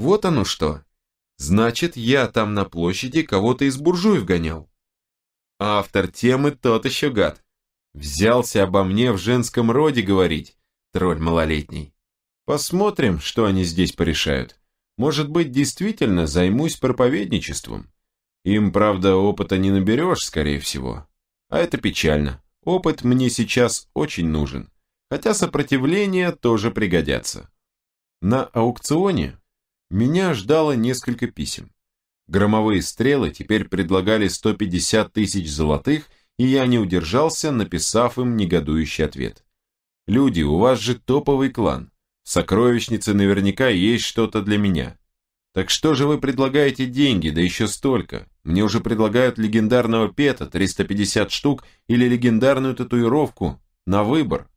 Вот оно что. Значит, я там на площади кого-то из буржуев гонял. Автор темы тот еще гад. Взялся обо мне в женском роде говорить, тролль малолетний. Посмотрим, что они здесь порешают. Может быть, действительно займусь проповедничеством. Им, правда, опыта не наберешь, скорее всего. А это печально. Опыт мне сейчас очень нужен. Хотя сопротивление тоже пригодятся. На аукционе меня ждало несколько писем. Громовые стрелы теперь предлагали 150 тысяч золотых, и я не удержался, написав им негодующий ответ. «Люди, у вас же топовый клан. В сокровищнице наверняка есть что-то для меня. Так что же вы предлагаете деньги, да еще столько? Мне уже предлагают легендарного пета, 350 штук, или легендарную татуировку, на выбор.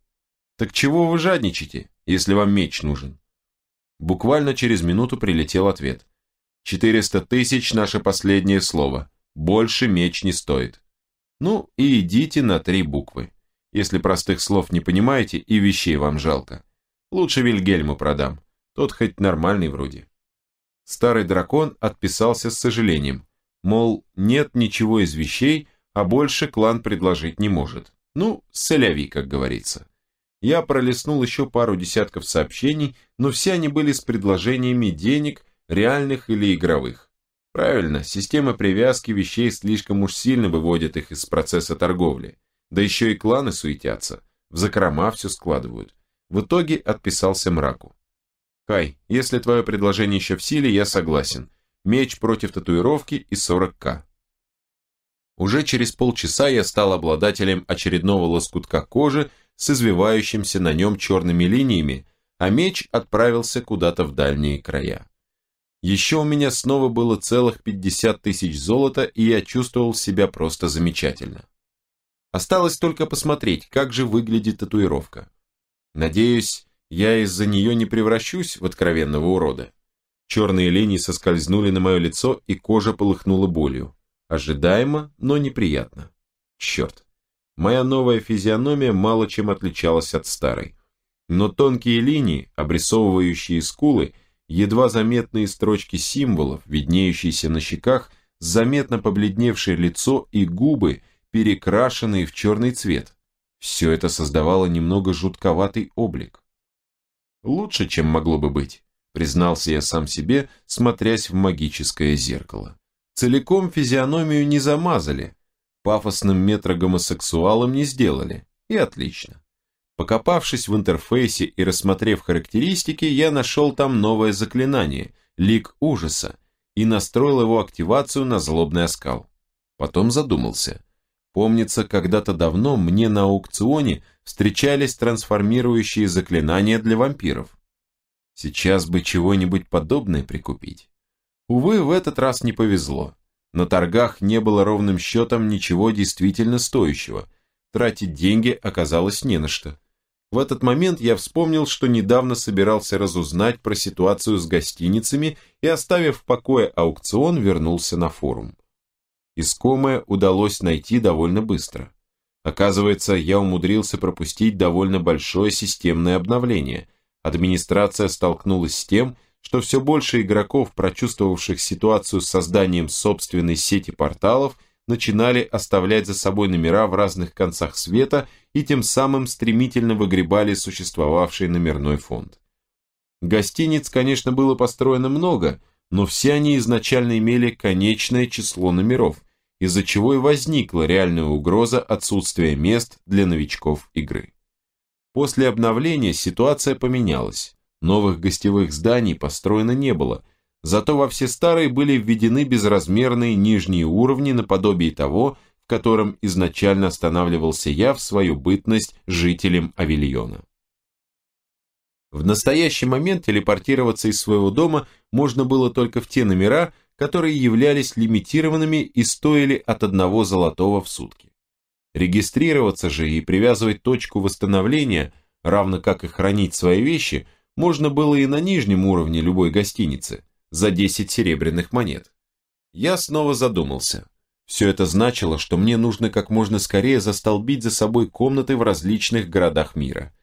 Так чего вы жадничаете, если вам меч нужен?» Буквально через минуту прилетел ответ. 400 тысяч – наше последнее слово. Больше меч не стоит. Ну и идите на три буквы. Если простых слов не понимаете и вещей вам жалко. Лучше Вильгельму продам. Тот хоть нормальный вроде. Старый дракон отписался с сожалением. Мол, нет ничего из вещей, а больше клан предложить не может. Ну, соляви, как говорится. Я пролистнул еще пару десятков сообщений, но все они были с предложениями денег – реальных или игровых. Правильно, система привязки вещей слишком уж сильно выводит их из процесса торговли. Да еще и кланы суетятся, в закрома все складывают. В итоге отписался мраку. Кай, если твое предложение еще в силе, я согласен. Меч против татуировки и 40к. Уже через полчаса я стал обладателем очередного лоскутка кожи с извивающимся на нем черными линиями, а меч отправился куда-то в дальние края. Еще у меня снова было целых 50 тысяч золота, и я чувствовал себя просто замечательно. Осталось только посмотреть, как же выглядит татуировка. Надеюсь, я из-за нее не превращусь в откровенного урода. Черные линии соскользнули на мое лицо, и кожа полыхнула болью. Ожидаемо, но неприятно. Черт. Моя новая физиономия мало чем отличалась от старой. Но тонкие линии, обрисовывающие скулы, едва заметные строчки символов, виднеющиеся на щеках, заметно побледневшее лицо и губы, перекрашенные в черный цвет. Все это создавало немного жутковатый облик. Лучше, чем могло бы быть, признался я сам себе, смотрясь в магическое зеркало. Целиком физиономию не замазали, пафосным метрогомосексуалом не сделали, и отлично. Покопавшись в интерфейсе и рассмотрев характеристики, я нашел там новое заклинание – Лик Ужаса, и настроил его активацию на злобный оскал. Потом задумался. Помнится, когда-то давно мне на аукционе встречались трансформирующие заклинания для вампиров. Сейчас бы чего-нибудь подобное прикупить. Увы, в этот раз не повезло. На торгах не было ровным счетом ничего действительно стоящего. Тратить деньги оказалось не на что. В этот момент я вспомнил, что недавно собирался разузнать про ситуацию с гостиницами и, оставив в покое аукцион, вернулся на форум. Искомое удалось найти довольно быстро. Оказывается, я умудрился пропустить довольно большое системное обновление. Администрация столкнулась с тем, что все больше игроков, прочувствовавших ситуацию с созданием собственной сети порталов, начинали оставлять за собой номера в разных концах света и тем самым стремительно выгребали существовавший номерной фонд. Гостиниц, конечно, было построено много, но все они изначально имели конечное число номеров, из-за чего и возникла реальная угроза отсутствия мест для новичков игры. После обновления ситуация поменялась. Новых гостевых зданий построено не было – Зато во все старые были введены безразмерные нижние уровни наподобие того, в котором изначально останавливался я в свою бытность жителем Авильона. В настоящий момент телепортироваться из своего дома можно было только в те номера, которые являлись лимитированными и стоили от одного золотого в сутки. Регистрироваться же и привязывать точку восстановления, равно как и хранить свои вещи, можно было и на нижнем уровне любой гостиницы – за 10 серебряных монет. Я снова задумался. Все это значило, что мне нужно как можно скорее застолбить за собой комнаты в различных городах мира.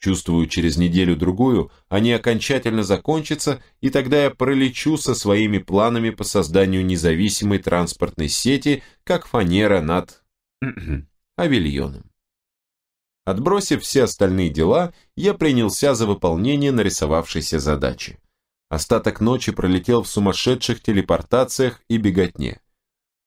Чувствую, через неделю-другую они окончательно закончатся, и тогда я пролечу со своими планами по созданию независимой транспортной сети, как фанера над авильоном. Отбросив все остальные дела, я принялся за выполнение нарисовавшейся задачи. Остаток ночи пролетел в сумасшедших телепортациях и беготне.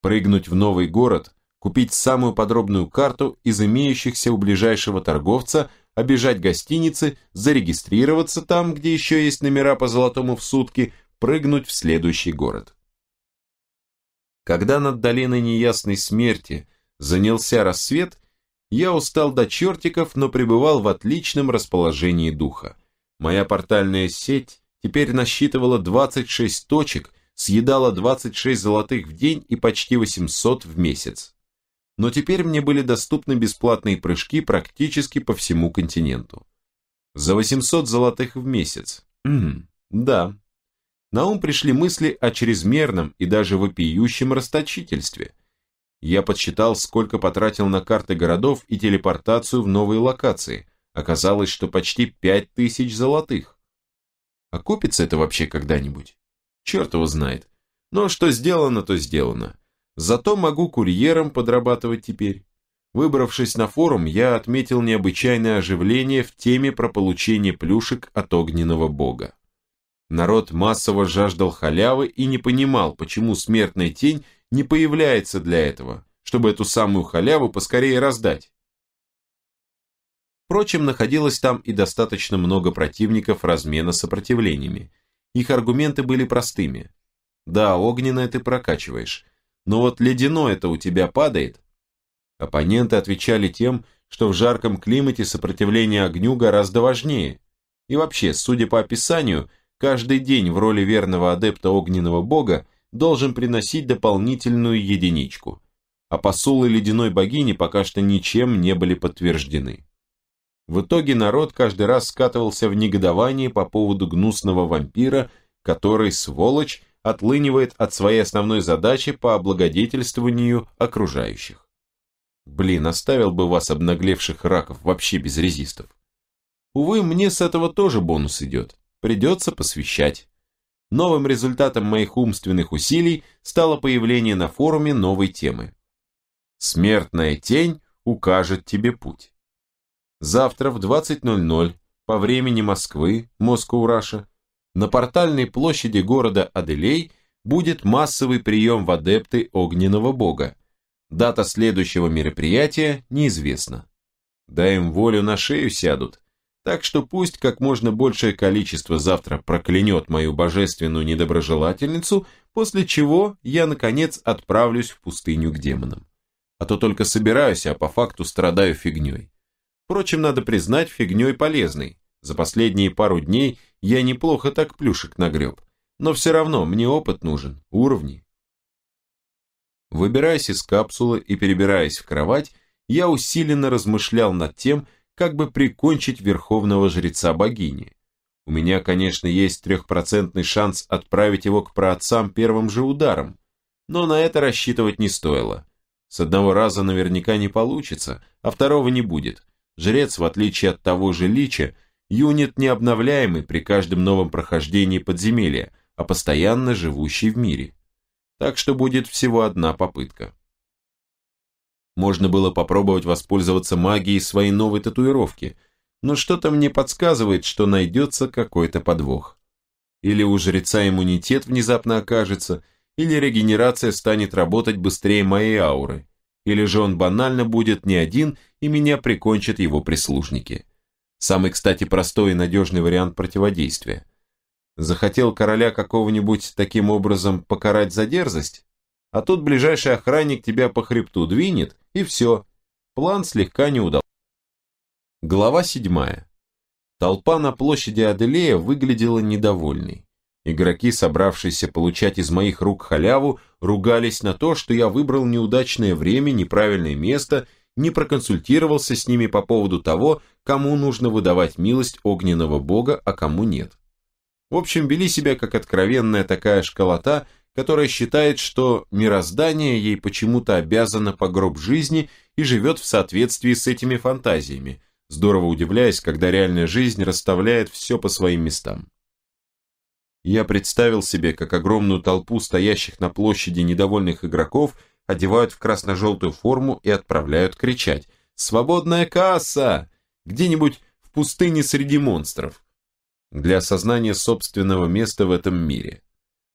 Прыгнуть в новый город, купить самую подробную карту из имеющихся у ближайшего торговца, обижать гостиницы, зарегистрироваться там, где еще есть номера по золотому в сутки, прыгнуть в следующий город. Когда над долиной неясной смерти занялся рассвет, я устал до чертиков, но пребывал в отличном расположении духа. Моя портальная сеть теперь насчитывала 26 точек, съедала 26 золотых в день и почти 800 в месяц но теперь мне были доступны бесплатные прыжки практически по всему континенту. За 800 золотых в месяц. М да. На ум пришли мысли о чрезмерном и даже вопиющем расточительстве. Я подсчитал, сколько потратил на карты городов и телепортацию в новые локации. Оказалось, что почти 5000 золотых. Окупится это вообще когда-нибудь? Черт его знает. Но что сделано, то сделано. Зато могу курьером подрабатывать теперь. Выбравшись на форум, я отметил необычайное оживление в теме про получение плюшек от огненного бога. Народ массово жаждал халявы и не понимал, почему смертная тень не появляется для этого, чтобы эту самую халяву поскорее раздать. Впрочем, находилось там и достаточно много противников размена сопротивлениями. Их аргументы были простыми. Да, огненное ты прокачиваешь, но вот ледяное это у тебя падает. Оппоненты отвечали тем, что в жарком климате сопротивление огню гораздо важнее. И вообще, судя по описанию, каждый день в роли верного адепта огненного бога должен приносить дополнительную единичку. А посулы ледяной богини пока что ничем не были подтверждены. В итоге народ каждый раз скатывался в негодование по поводу гнусного вампира, который, сволочь, отлынивает от своей основной задачи по облагодетельствованию окружающих. Блин, оставил бы вас, обнаглевших раков, вообще без резистов. Увы, мне с этого тоже бонус идет. Придется посвящать. Новым результатом моих умственных усилий стало появление на форуме новой темы. Смертная тень укажет тебе путь. Завтра в 20.00 по времени Москвы, Москва-Раша, на портальной площади города Аделей будет массовый прием в адепты огненного бога. Дата следующего мероприятия неизвестна. Дай им волю на шею сядут, так что пусть как можно большее количество завтра проклянет мою божественную недоброжелательницу, после чего я, наконец, отправлюсь в пустыню к демонам. А то только собираюсь, а по факту страдаю фигней. Впрочем, надо признать, фигней полезной. За последние пару дней я неплохо так плюшек нагреб. Но все равно мне опыт нужен, уровни. Выбираясь из капсулы и перебираясь в кровать, я усиленно размышлял над тем, как бы прикончить верховного жреца богини. У меня, конечно, есть трехпроцентный шанс отправить его к праотцам первым же ударом, но на это рассчитывать не стоило. С одного раза наверняка не получится, а второго не будет. Жрец, в отличие от того же Лича, Юнит не обновляемый при каждом новом прохождении подземелья, а постоянно живущий в мире. Так что будет всего одна попытка. Можно было попробовать воспользоваться магией своей новой татуировки, но что-то мне подсказывает, что найдется какой-то подвох. Или у жреца иммунитет внезапно окажется, или регенерация станет работать быстрее моей ауры, или же он банально будет не один и меня прикончат его прислужники. Самый, кстати, простой и надежный вариант противодействия. Захотел короля какого-нибудь таким образом покарать за дерзость? А тут ближайший охранник тебя по хребту двинет, и все. План слегка не удался. Глава седьмая. Толпа на площади Аделея выглядела недовольной. Игроки, собравшиеся получать из моих рук халяву, ругались на то, что я выбрал неудачное время, неправильное место не проконсультировался с ними по поводу того, кому нужно выдавать милость огненного бога, а кому нет. В общем, вели себя как откровенная такая школота, которая считает, что мироздание ей почему-то обязано по гроб жизни и живет в соответствии с этими фантазиями, здорово удивляясь, когда реальная жизнь расставляет все по своим местам. Я представил себе, как огромную толпу стоящих на площади недовольных игроков одевают в красно-желтую форму и отправляют кричать «Свободная касса!» где-нибудь в пустыне среди монстров. Для осознания собственного места в этом мире.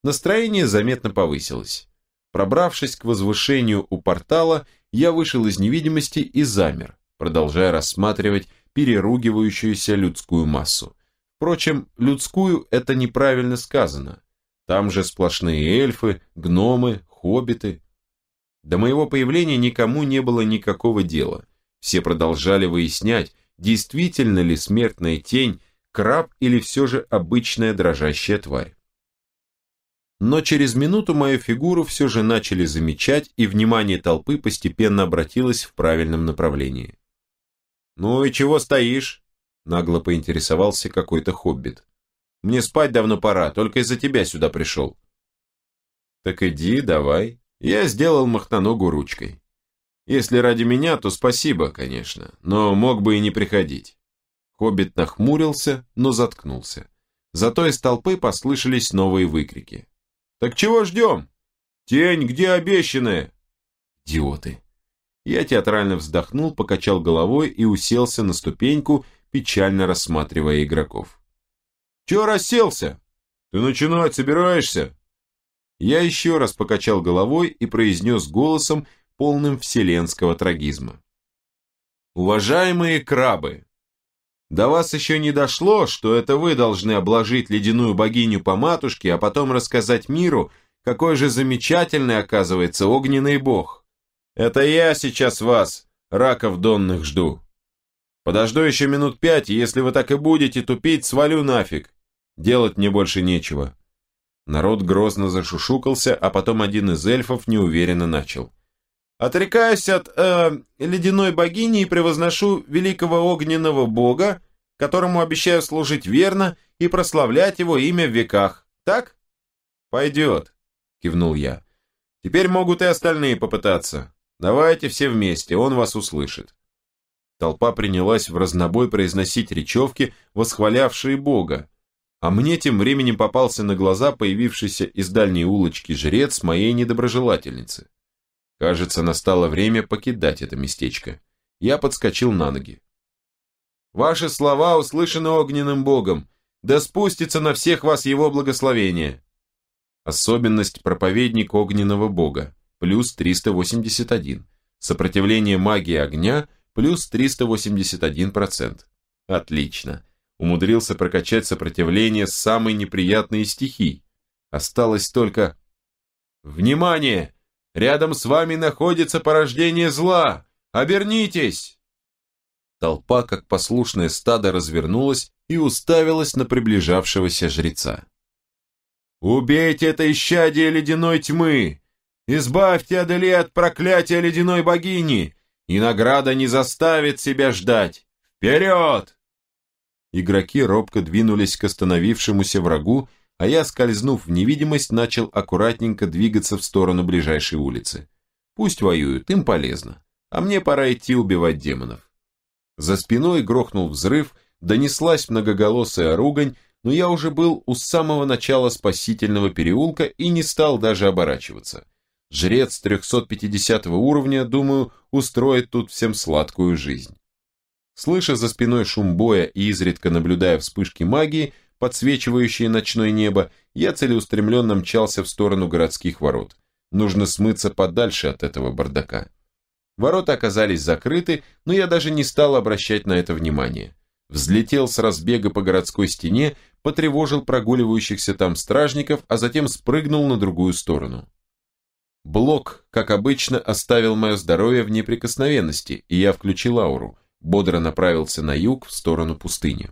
Настроение заметно повысилось. Пробравшись к возвышению у портала, я вышел из невидимости и замер, продолжая рассматривать переругивающуюся людскую массу. Впрочем, людскую это неправильно сказано. Там же сплошные эльфы, гномы, хоббиты. До моего появления никому не было никакого дела. Все продолжали выяснять, действительно ли смертная тень краб или все же обычная дрожащая тварь. Но через минуту мою фигуру все же начали замечать, и внимание толпы постепенно обратилось в правильном направлении. «Ну и чего стоишь?» – нагло поинтересовался какой-то хоббит. «Мне спать давно пора, только из-за тебя сюда пришел». «Так иди, давай». Я сделал махноногу ручкой. Если ради меня, то спасибо, конечно, но мог бы и не приходить. Хоббит нахмурился, но заткнулся. Зато из толпы послышались новые выкрики. «Так чего ждем? Тень, где обещанная?» Идиоты. Я театрально вздохнул, покачал головой и уселся на ступеньку, печально рассматривая игроков. «Чего расселся? Ты начинать собираешься?» Я еще раз покачал головой и произнес голосом, полным вселенского трагизма. Уважаемые крабы, до вас еще не дошло, что это вы должны обложить ледяную богиню по матушке, а потом рассказать миру, какой же замечательный оказывается огненный бог. Это я сейчас вас, раков донных, жду. Подожду еще минут пять, и если вы так и будете тупить, свалю нафиг. Делать мне больше нечего. Народ грозно зашушукался, а потом один из эльфов неуверенно начал. Отрекаюсь от э, ледяной богини и превозношу великого огненного бога, которому обещаю служить верно и прославлять его имя в веках. Так? Пойдет, кивнул я. Теперь могут и остальные попытаться. Давайте все вместе, он вас услышит. Толпа принялась в разнобой произносить речевки, восхвалявшие Бога, а мне тем временем попался на глаза появившийся из дальней улочки жрец моей недоброжелательницы. Кажется, настало время покидать это местечко. Я подскочил на ноги. Ваши слова услышаны огненным богом, да спустится на всех вас его благословение. Особенность проповедник огненного бога, плюс 381. Сопротивление магии огня, плюс 381%. Отлично. Умудрился прокачать сопротивление самой неприятной стихий. Осталось только... Внимание! Рядом с вами находится порождение зла! Обернитесь!» Толпа, как послушное стадо, развернулась и уставилась на приближавшегося жреца. «Убейте это исчадие ледяной тьмы! Избавьте Адели от проклятия ледяной богини, и награда не заставит себя ждать! Вперед!» Игроки робко двинулись к остановившемуся врагу, а я, скользнув в невидимость, начал аккуратненько двигаться в сторону ближайшей улицы. Пусть воюют, им полезно, а мне пора идти убивать демонов. За спиной грохнул взрыв, донеслась многоголосая ругань, но я уже был у самого начала спасительного переулка и не стал даже оборачиваться. Жрец 350 уровня, думаю, устроит тут всем сладкую жизнь. Слыша за спиной шум боя и изредка наблюдая вспышки магии, подсвечивающие ночное небо, я целеустремленно мчался в сторону городских ворот. Нужно смыться подальше от этого бардака. Ворота оказались закрыты, но я даже не стал обращать на это внимание. Взлетел с разбега по городской стене, потревожил прогуливающихся там стражников, а затем спрыгнул на другую сторону. Блок, как обычно, оставил мое здоровье в неприкосновенности, и я включил ауру, бодро направился на юг в сторону пустыни.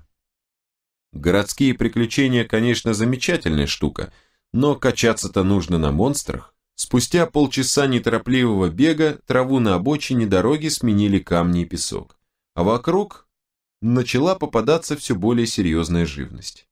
Городские приключения, конечно, замечательная штука, но качаться-то нужно на монстрах. Спустя полчаса неторопливого бега траву на обочине дороги сменили камни и песок, а вокруг начала попадаться все более серьезная живность.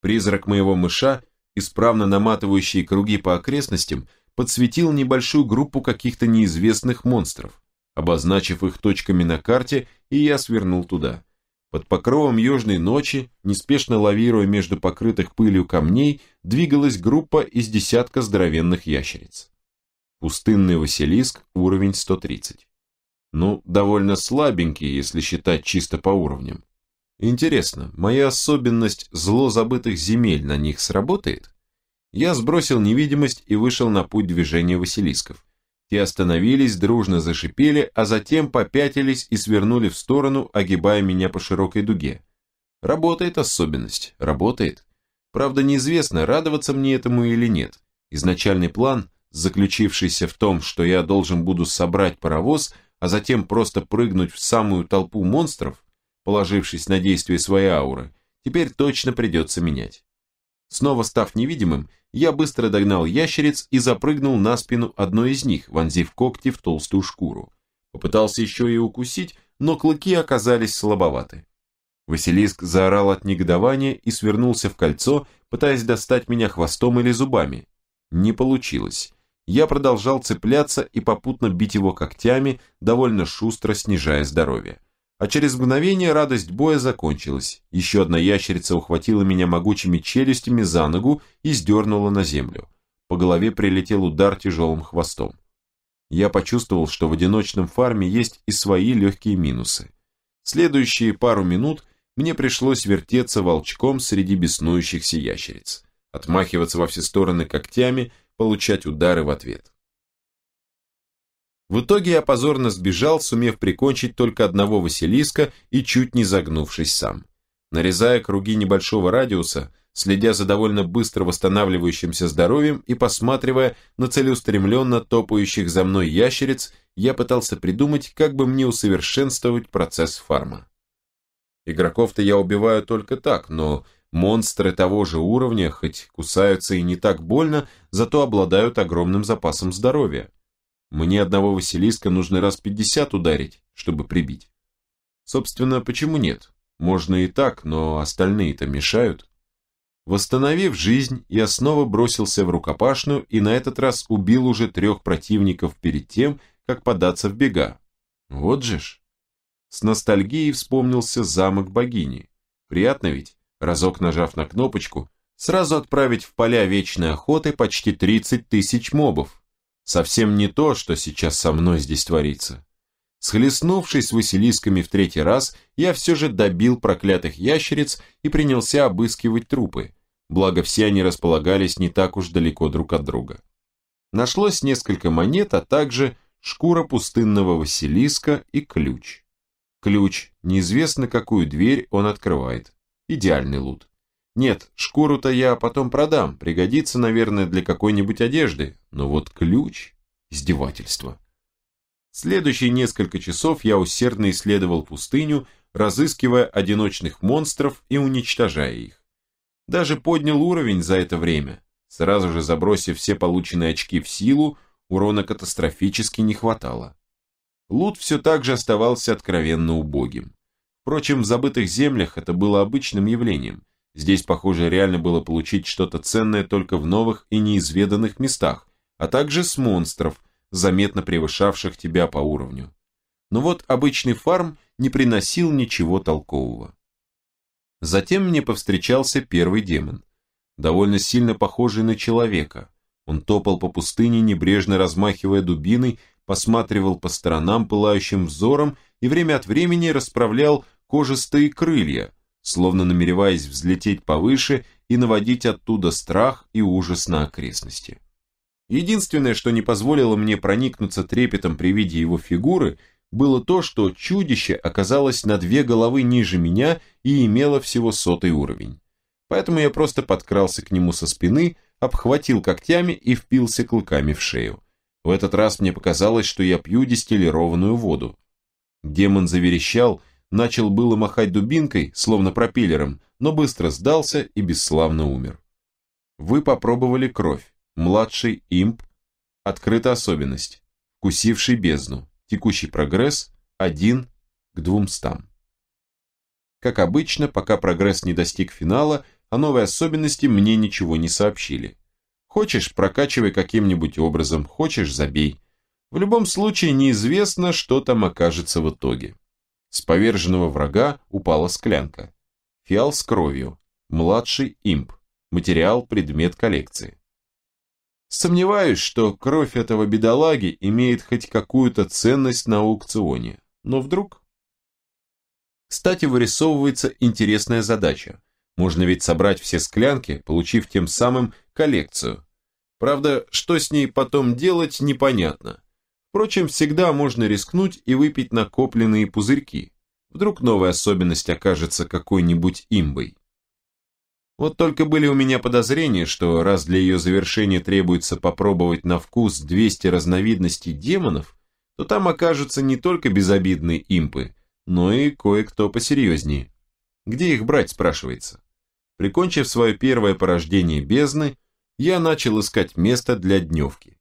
Призрак моего мыша, исправно наматывающий круги по окрестностям, подсветил небольшую группу каких-то неизвестных монстров. обозначив их точками на карте, и я свернул туда. Под покровом южной ночи, неспешно лавируя между покрытых пылью камней, двигалась группа из десятка здоровенных ящериц. Пустынный Василиск, уровень 130. Ну, довольно слабенький, если считать чисто по уровням. Интересно, моя особенность зло забытых земель на них сработает? Я сбросил невидимость и вышел на путь движения Василисков. Те остановились, дружно зашипели, а затем попятились и свернули в сторону, огибая меня по широкой дуге. Работает особенность, работает. Правда, неизвестно, радоваться мне этому или нет. Изначальный план, заключившийся в том, что я должен буду собрать паровоз, а затем просто прыгнуть в самую толпу монстров, положившись на действие своей ауры, теперь точно придется менять. Снова став невидимым, я быстро догнал ящериц и запрыгнул на спину одной из них, вонзив когти в толстую шкуру. Попытался еще и укусить, но клыки оказались слабоваты. Василиск заорал от негодования и свернулся в кольцо, пытаясь достать меня хвостом или зубами. Не получилось. Я продолжал цепляться и попутно бить его когтями, довольно шустро снижая здоровье. А через мгновение радость боя закончилась. Еще одна ящерица ухватила меня могучими челюстями за ногу и сдернула на землю. По голове прилетел удар тяжелым хвостом. Я почувствовал, что в одиночном фарме есть и свои легкие минусы. Следующие пару минут мне пришлось вертеться волчком среди беснующихся ящериц, отмахиваться во все стороны когтями, получать удары в ответ. В итоге я позорно сбежал, сумев прикончить только одного Василиска и чуть не загнувшись сам. Нарезая круги небольшого радиуса, следя за довольно быстро восстанавливающимся здоровьем и посматривая на целеустремленно топающих за мной ящериц, я пытался придумать, как бы мне усовершенствовать процесс фарма. Игроков-то я убиваю только так, но монстры того же уровня, хоть кусаются и не так больно, зато обладают огромным запасом здоровья. Мне одного Василиска нужно раз пятьдесят ударить, чтобы прибить. Собственно, почему нет? Можно и так, но остальные-то мешают. Восстановив жизнь, я снова бросился в рукопашную и на этот раз убил уже трех противников перед тем, как податься в бега. Вот же ж. С ностальгией вспомнился замок богини. Приятно ведь, разок нажав на кнопочку, сразу отправить в поля вечной охоты почти 30 тысяч мобов. Совсем не то, что сейчас со мной здесь творится. Схлестнувшись с Василисками в третий раз, я все же добил проклятых ящериц и принялся обыскивать трупы, благо все они располагались не так уж далеко друг от друга. Нашлось несколько монет, а также шкура пустынного Василиска и ключ. Ключ, неизвестно какую дверь он открывает. Идеальный лут. Нет, шкуру-то я потом продам, пригодится, наверное, для какой-нибудь одежды, но вот ключ – издевательство. Следующие несколько часов я усердно исследовал пустыню, разыскивая одиночных монстров и уничтожая их. Даже поднял уровень за это время. Сразу же забросив все полученные очки в силу, урона катастрофически не хватало. Лут все так же оставался откровенно убогим. Впрочем, в забытых землях это было обычным явлением. Здесь, похоже, реально было получить что-то ценное только в новых и неизведанных местах, а также с монстров, заметно превышавших тебя по уровню. Но вот обычный фарм не приносил ничего толкового. Затем мне повстречался первый демон, довольно сильно похожий на человека. Он топал по пустыне, небрежно размахивая дубиной, посматривал по сторонам пылающим взором и время от времени расправлял кожистые крылья, словно намереваясь взлететь повыше и наводить оттуда страх и ужас на окрестности. Единственное, что не позволило мне проникнуться трепетом при виде его фигуры, было то, что чудище оказалось на две головы ниже меня и имело всего сотый уровень. Поэтому я просто подкрался к нему со спины, обхватил когтями и впился клыками в шею. В этот раз мне показалось, что я пью дистиллированную воду. Демон заверещал начал было махать дубинкой, словно пропеллером, но быстро сдался и бесславно умер. Вы попробовали кровь. Младший имп. Открыта особенность. Вкусивший бездну. Текущий прогресс 1 к 200. Как обычно, пока прогресс не достиг финала, о новой особенности мне ничего не сообщили. Хочешь, прокачивай каким-нибудь образом, хочешь, забей. В любом случае неизвестно, что там окажется в итоге. С поверженного врага упала склянка. Фиал с кровью. Младший имп. Материал предмет коллекции. Сомневаюсь, что кровь этого бедолаги имеет хоть какую-то ценность на аукционе. Но вдруг... Кстати, вырисовывается интересная задача. Можно ведь собрать все склянки, получив тем самым коллекцию. Правда, что с ней потом делать, непонятно. Впрочем, всегда можно рискнуть и выпить накопленные пузырьки. Вдруг новая особенность окажется какой-нибудь имбой. Вот только были у меня подозрения, что раз для ее завершения требуется попробовать на вкус 200 разновидностей демонов, то там окажутся не только безобидные импы, но и кое-кто посерьезнее. Где их брать, спрашивается. Прикончив свое первое порождение бездны, я начал искать место для дневки.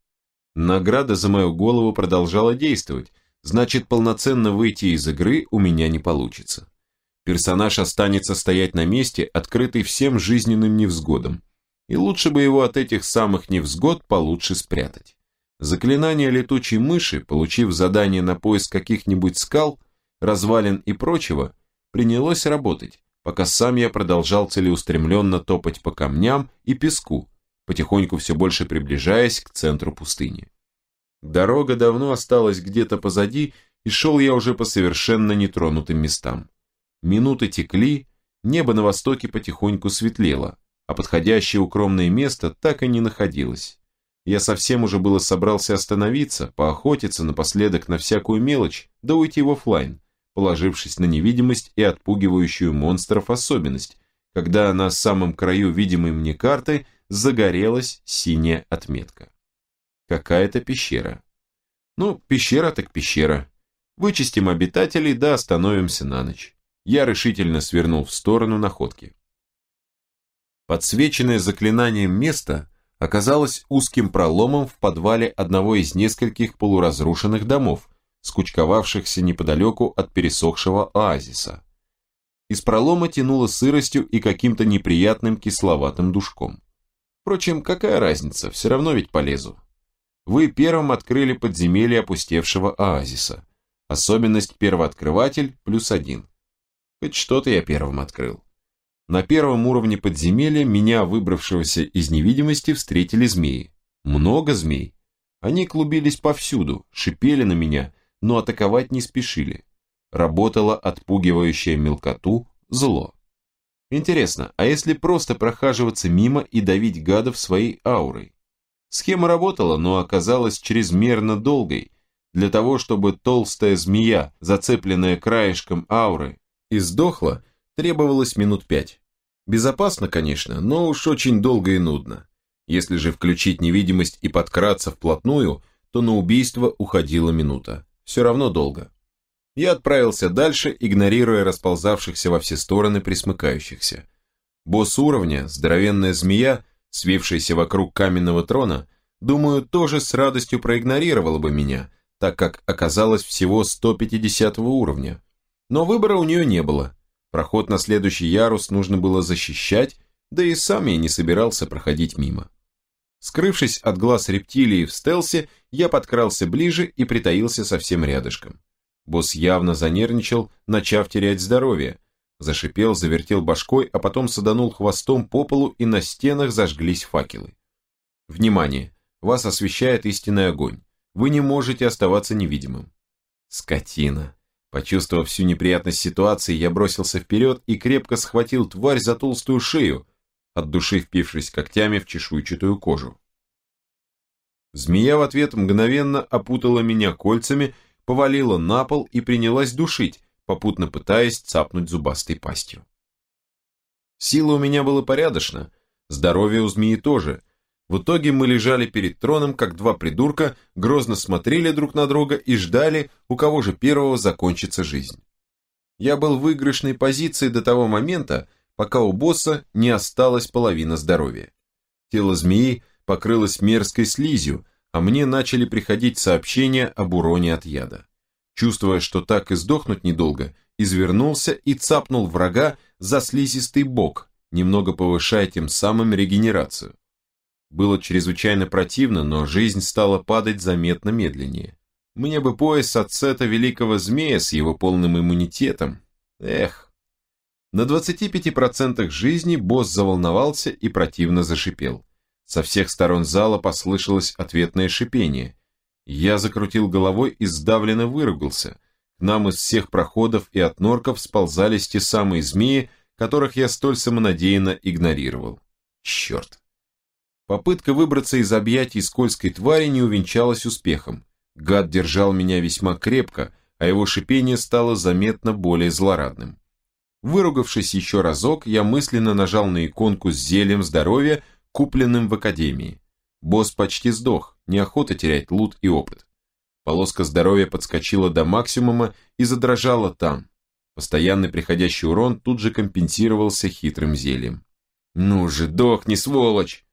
Награда за мою голову продолжала действовать, значит полноценно выйти из игры у меня не получится. Персонаж останется стоять на месте, открытый всем жизненным невзгодам. И лучше бы его от этих самых невзгод получше спрятать. Заклинание летучей мыши, получив задание на поиск каких-нибудь скал, развалин и прочего, принялось работать, пока сам я продолжал целеустремленно топать по камням и песку, потихоньку все больше приближаясь к центру пустыни. Дорога давно осталась где-то позади, и шел я уже по совершенно нетронутым местам. Минуты текли, небо на востоке потихоньку светлело, а подходящее укромное место так и не находилось. Я совсем уже было собрался остановиться, поохотиться напоследок на всякую мелочь, да уйти в офлайн, положившись на невидимость и отпугивающую монстров особенность, когда на самом краю видимой мне карты – загорелась синяя отметка. Какая-то пещера. Ну, пещера так пещера. Вычистим обитателей, да остановимся на ночь. Я решительно свернул в сторону находки. Подсвеченное заклинанием место оказалось узким проломом в подвале одного из нескольких полуразрушенных домов, скучковавшихся неподалеку от пересохшего оазиса. Из пролома тянуло сыростью и каким-то неприятным кисловатым душком. Впрочем, какая разница, все равно ведь полезу. Вы первым открыли подземелье опустевшего оазиса. Особенность первооткрыватель плюс один. Хоть что-то я первым открыл. На первом уровне подземелья меня, выбравшегося из невидимости, встретили змеи. Много змей. Они клубились повсюду, шипели на меня, но атаковать не спешили. Работало отпугивающее мелкоту зло. Интересно, а если просто прохаживаться мимо и давить гадов своей аурой? Схема работала, но оказалась чрезмерно долгой. Для того, чтобы толстая змея, зацепленная краешком ауры, издохла, требовалось минут пять. Безопасно, конечно, но уж очень долго и нудно. Если же включить невидимость и подкраться вплотную, то на убийство уходила минута. Все равно долго я отправился дальше, игнорируя расползавшихся во все стороны присмыкающихся. Босс уровня, здоровенная змея, свившаяся вокруг каменного трона, думаю, тоже с радостью проигнорировала бы меня, так как оказалось всего 150 уровня. Но выбора у нее не было. Проход на следующий ярус нужно было защищать, да и сам я не собирался проходить мимо. Скрывшись от глаз рептилии в стелсе, я подкрался ближе и притаился совсем рядышком. Босс явно занервничал, начав терять здоровье. Зашипел, завертел башкой, а потом саданул хвостом по полу и на стенах зажглись факелы. Внимание! Вас освещает истинный огонь. Вы не можете оставаться невидимым. Скотина. Почувствовав всю неприятность ситуации, я бросился вперед и крепко схватил тварь за толстую шею, от души впившись когтями в чешуйчатую кожу. Змея в ответ мгновенно опутала меня кольцами повалила на пол и принялась душить, попутно пытаясь цапнуть зубастой пастью. Сила у меня была порядочно, здоровье у змеи тоже. В итоге мы лежали перед троном, как два придурка, грозно смотрели друг на друга и ждали, у кого же первого закончится жизнь. Я был в выигрышной позиции до того момента, пока у босса не осталась половина здоровья. Тело змеи покрылось мерзкой слизью, а мне начали приходить сообщения об уроне от яда. Чувствуя, что так и сдохнуть недолго, извернулся и цапнул врага за слизистый бок, немного повышая тем самым регенерацию. Было чрезвычайно противно, но жизнь стала падать заметно медленнее. Мне бы пояс от сета великого змея с его полным иммунитетом. Эх. На 25% жизни босс заволновался и противно зашипел. Со всех сторон зала послышалось ответное шипение. Я закрутил головой и сдавленно выругался. К нам из всех проходов и от норков сползались те самые змеи, которых я столь самонадеянно игнорировал. Черт. Попытка выбраться из объятий скользкой твари не увенчалась успехом. Гад держал меня весьма крепко, а его шипение стало заметно более злорадным. Выругавшись еще разок, я мысленно нажал на иконку с зельем здоровья, купленным в академии. Босс почти сдох, неохота терять лут и опыт. Полоска здоровья подскочила до максимума и задрожала там. Постоянный приходящий урон тут же компенсировался хитрым зельем. «Ну же, дохни, сволочь!»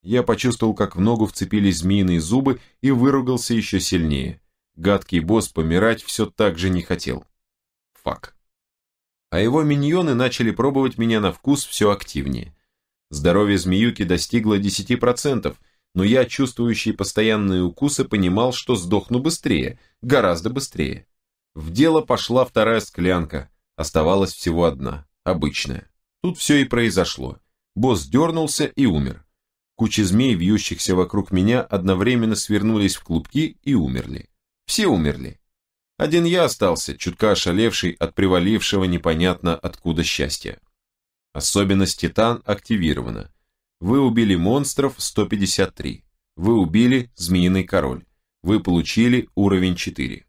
Я почувствовал, как в ногу вцепились змеиные зубы и выругался еще сильнее. Гадкий босс помирать все так же не хотел. Фак. А его миньоны начали пробовать меня на вкус все активнее. Здоровье змеюки достигло 10%, но я, чувствующий постоянные укусы, понимал, что сдохну быстрее, гораздо быстрее. В дело пошла вторая склянка, оставалась всего одна, обычная. Тут все и произошло. Босс дернулся и умер. Куча змей, вьющихся вокруг меня, одновременно свернулись в клубки и умерли. Все умерли. Один я остался, чутка ошалевший от привалившего непонятно откуда счастья. Особенность Титан активирована. Вы убили монстров 153. Вы убили Змеиный Король. Вы получили уровень 4.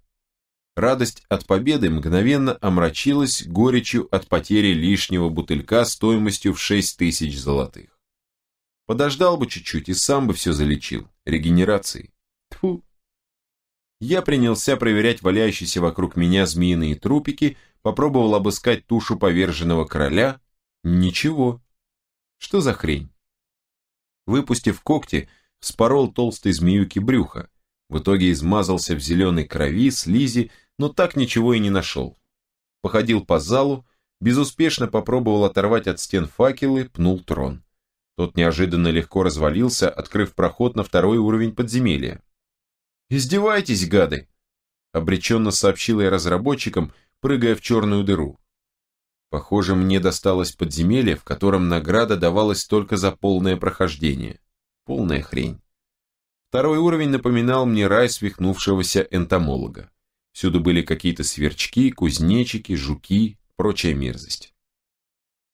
Радость от победы мгновенно омрачилась горечью от потери лишнего бутылька стоимостью в 6000 золотых. Подождал бы чуть-чуть и сам бы все залечил. Регенерацией. Тьфу. Я принялся проверять валяющиеся вокруг меня змеиные трупики, попробовал обыскать тушу поверженного короля. Ничего. Что за хрень? Выпустив когти, вспорол толстой змеюки брюха. В итоге измазался в зеленой крови, слизи, но так ничего и не нашел. Походил по залу, безуспешно попробовал оторвать от стен факелы, пнул трон. Тот неожиданно легко развалился, открыв проход на второй уровень подземелья. «Издевайтесь, гады!» – обреченно сообщила я разработчикам, прыгая в черную дыру. Похоже, мне досталось подземелье, в котором награда давалась только за полное прохождение. Полная хрень. Второй уровень напоминал мне рай свихнувшегося энтомолога. Всюду были какие-то сверчки, кузнечики, жуки, прочая мерзость.